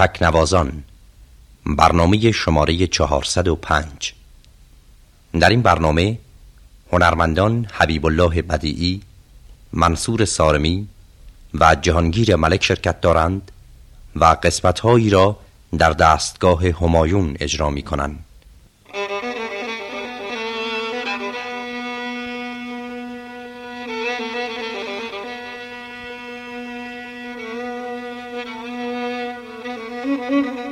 تکنوازان برنامه شماره 405 در این برنامه هنرمندان حبیب الله بدیعی منصور سارمی و جهانگیر ملک شرکت دارند و قسمتهایی را در دستگاه همایون اجرا می کنند. Música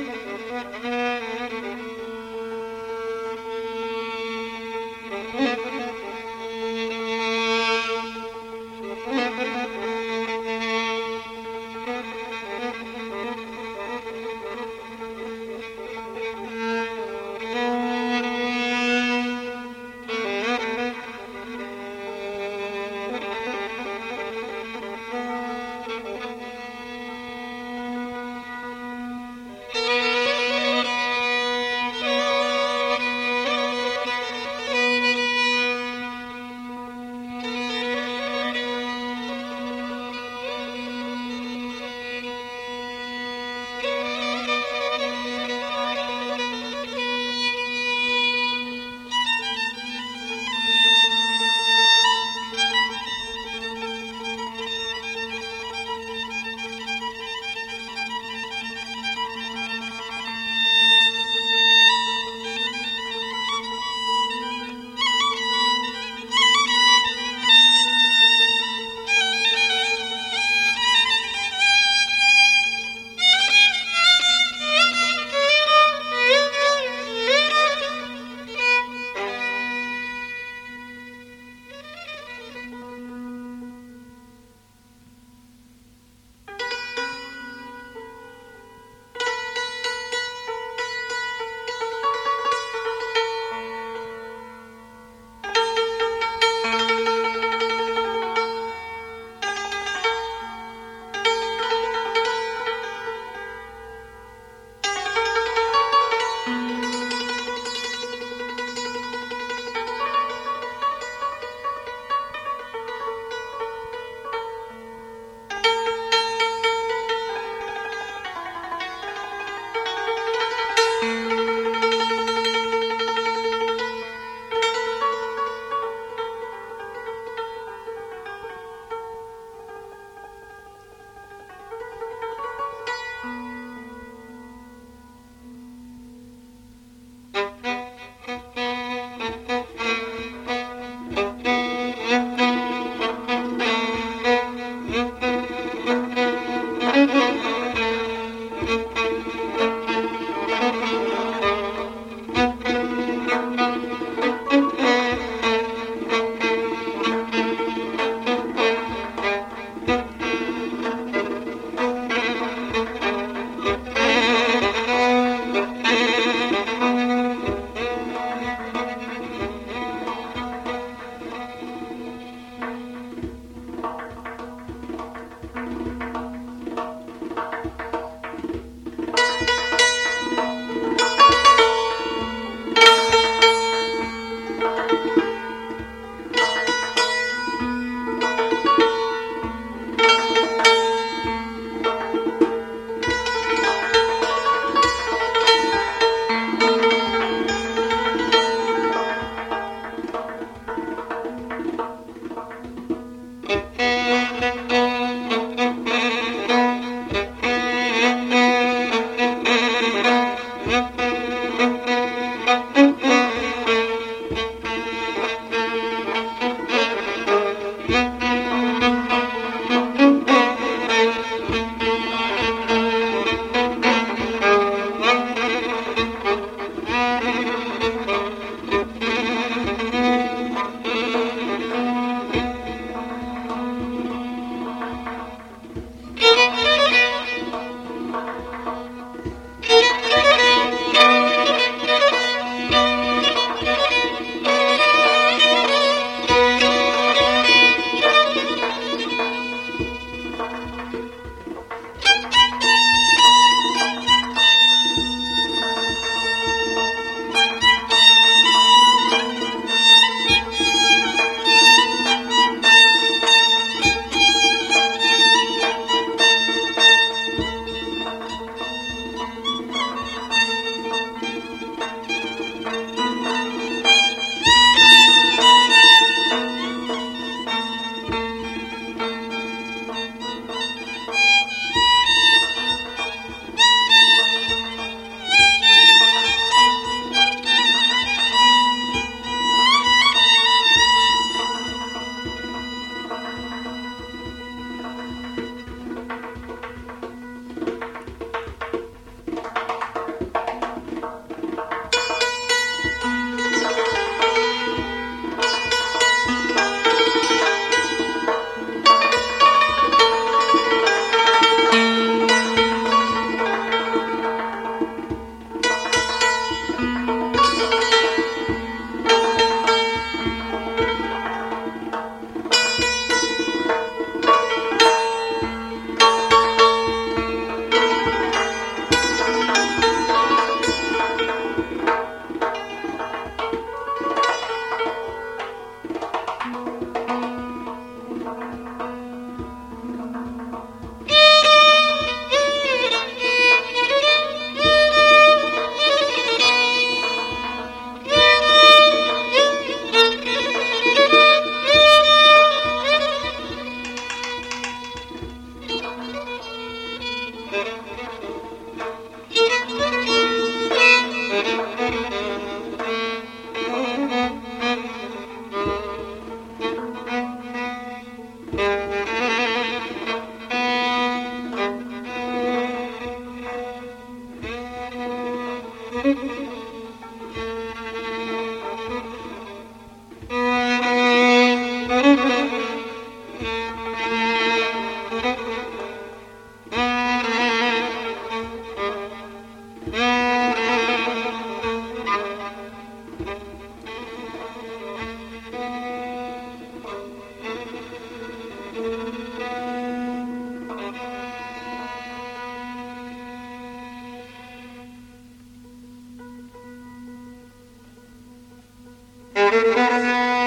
Música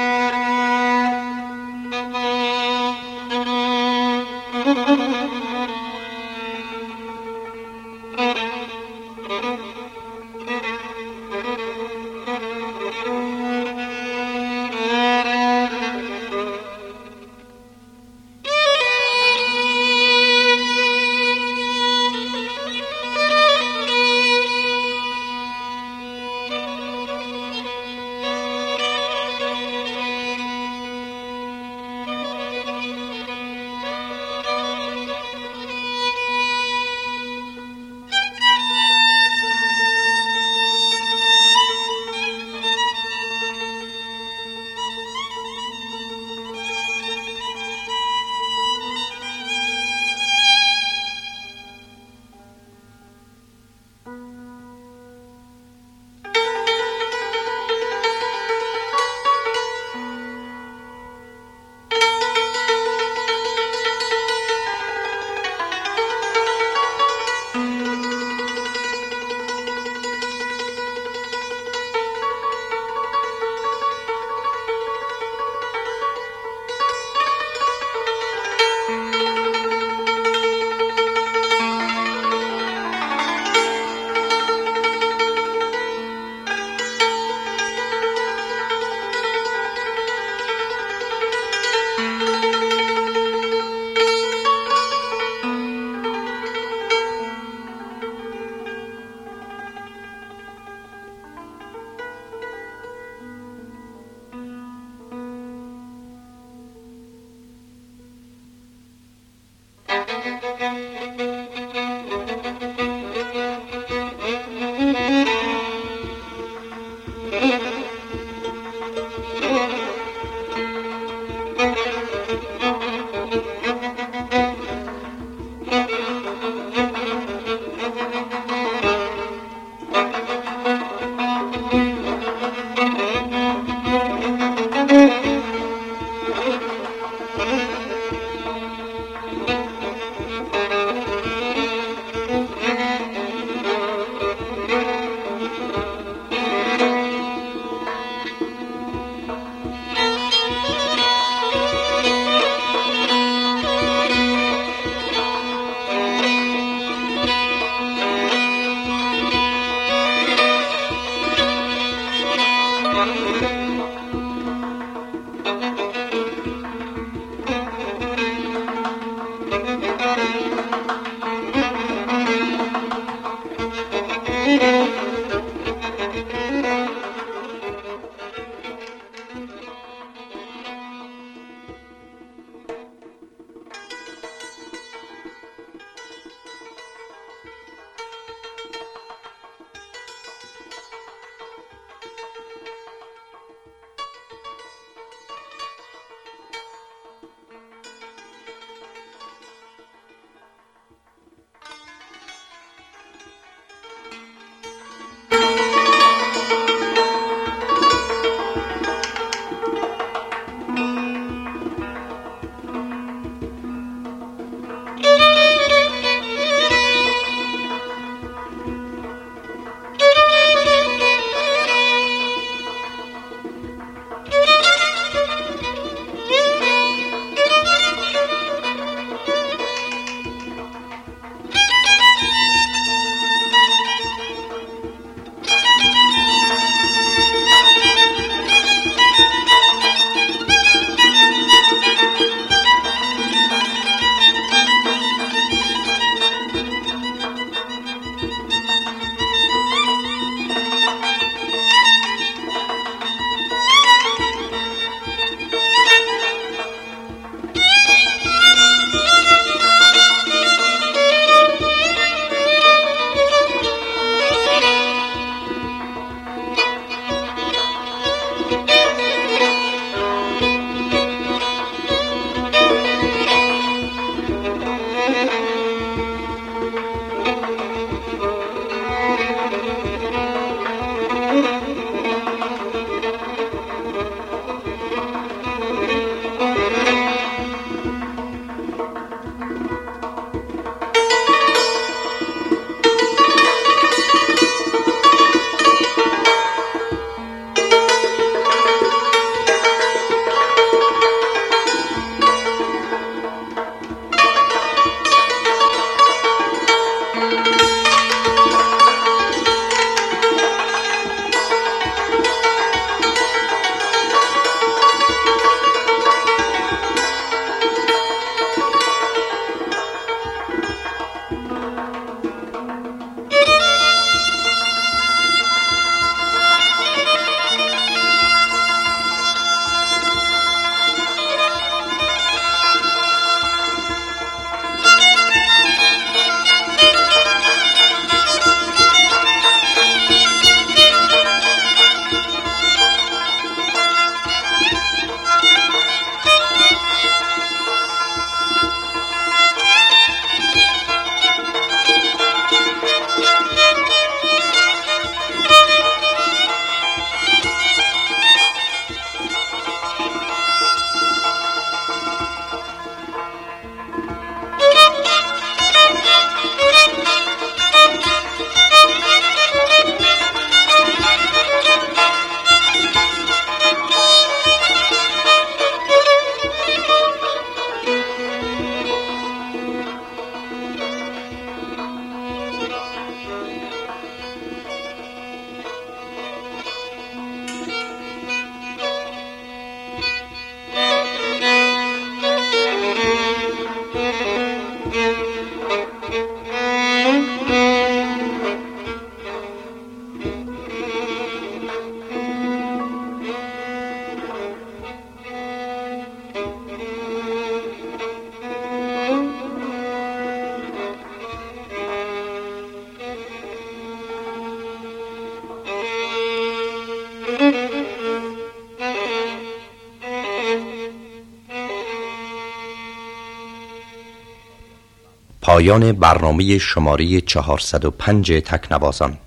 پایان برنامه شماره 405 تکنوازان.